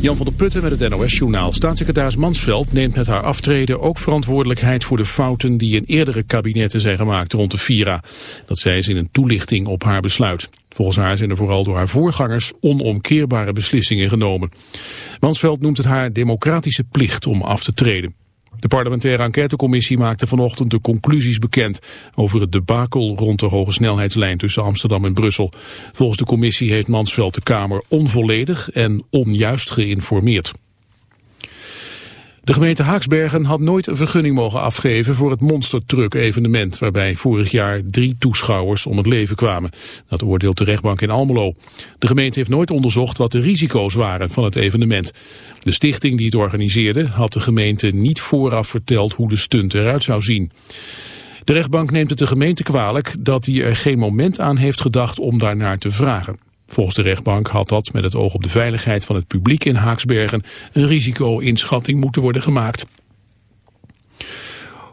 Jan van der Putten met het NOS-journaal. Staatssecretaris Mansveld neemt met haar aftreden ook verantwoordelijkheid voor de fouten die in eerdere kabinetten zijn gemaakt rond de Vira. Dat zei ze in een toelichting op haar besluit. Volgens haar zijn er vooral door haar voorgangers onomkeerbare beslissingen genomen. Mansveld noemt het haar democratische plicht om af te treden. De parlementaire enquêtecommissie maakte vanochtend de conclusies bekend over het debakel rond de hoge snelheidslijn tussen Amsterdam en Brussel. Volgens de commissie heeft Mansveld de Kamer onvolledig en onjuist geïnformeerd. De gemeente Haaksbergen had nooit een vergunning mogen afgeven voor het monstertruck evenement waarbij vorig jaar drie toeschouwers om het leven kwamen. Dat oordeelt de rechtbank in Almelo. De gemeente heeft nooit onderzocht wat de risico's waren van het evenement. De stichting die het organiseerde had de gemeente niet vooraf verteld hoe de stunt eruit zou zien. De rechtbank neemt het de gemeente kwalijk dat hij er geen moment aan heeft gedacht om daarnaar te vragen. Volgens de rechtbank had dat met het oog op de veiligheid van het publiek in Haaksbergen een risico-inschatting moeten worden gemaakt.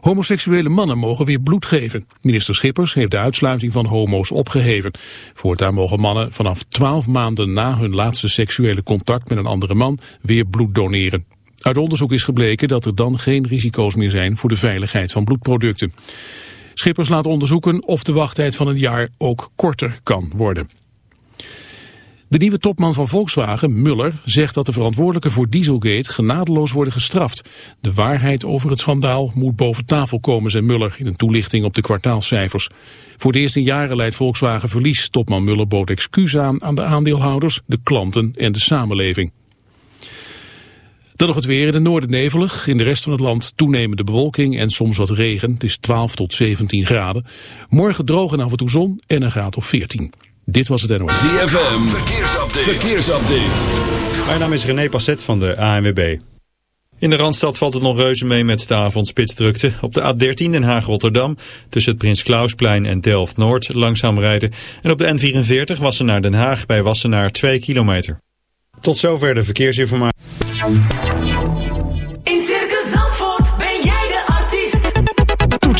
Homoseksuele mannen mogen weer bloed geven. Minister Schippers heeft de uitsluiting van homo's opgeheven. Voortaan mogen mannen vanaf 12 maanden na hun laatste seksuele contact met een andere man weer bloed doneren. Uit onderzoek is gebleken dat er dan geen risico's meer zijn voor de veiligheid van bloedproducten. Schippers laat onderzoeken of de wachttijd van een jaar ook korter kan worden. De nieuwe topman van Volkswagen, Muller, zegt dat de verantwoordelijken voor Dieselgate genadeloos worden gestraft. De waarheid over het schandaal moet boven tafel komen, zei Muller in een toelichting op de kwartaalcijfers. Voor de eerste jaren leidt Volkswagen verlies. Topman Muller bood excuus aan aan de aandeelhouders, de klanten en de samenleving. Dan nog het weer in het noorden nevelig. In de rest van het land toenemende bewolking en soms wat regen. Het is 12 tot 17 graden. Morgen droog en af en toe zon en een graad of 14. Dit was het NOS. ZFM, verkeersupdate. verkeersupdate. Mijn naam is René Passet van de ANWB. In de Randstad valt het nog reuze mee met de avondspitsdrukte. Op de A13 Den Haag-Rotterdam tussen het Prins Klausplein en Delft-Noord langzaam rijden. En op de N44 Wassenaar Den Haag bij Wassenaar 2 kilometer. Tot zover de verkeersinformatie.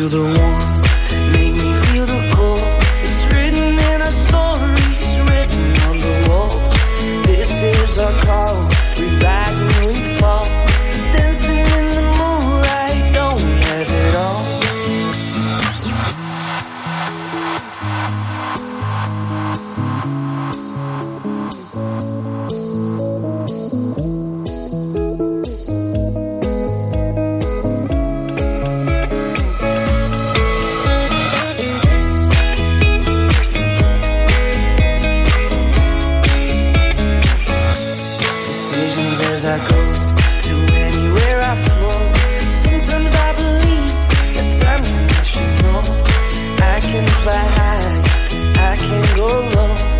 You're the one. I can go low.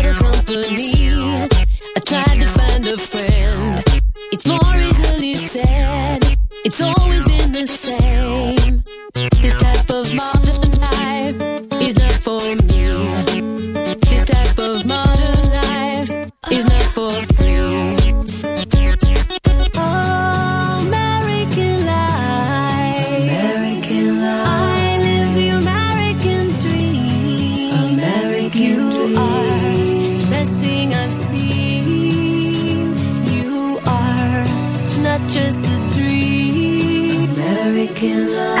looking up.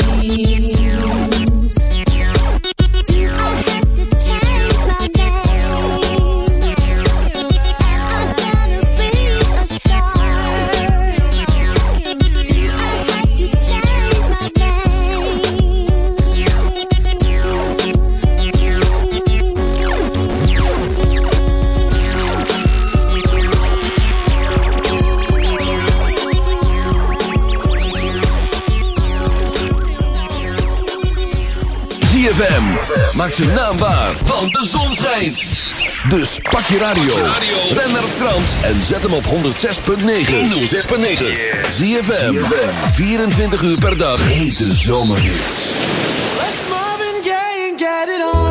maak zijn naam waar, want de zon schijnt. Dus pak je radio, ren naar Frans en zet hem op 106.9. 106.9. Zie je 24 uur per dag. Hete zomerhits. Let's move and gay and get it on.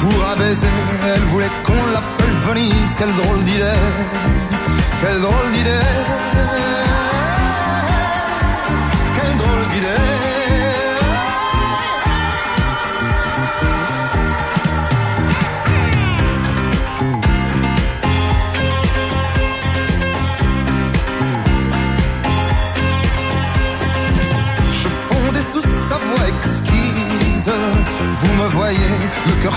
Pour un baiser, elle voulait qu'on l'appelle Venise. Quelle drôle d'idée, quelle drôle d'idée. Quelle drôle d'idée. Je fondais sous sa voix exquise. Vous me voyez, le cœur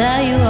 tell you are.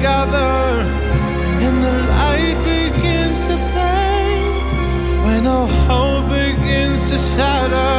gather and the light begins to fade. When all hope begins to shatter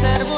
ser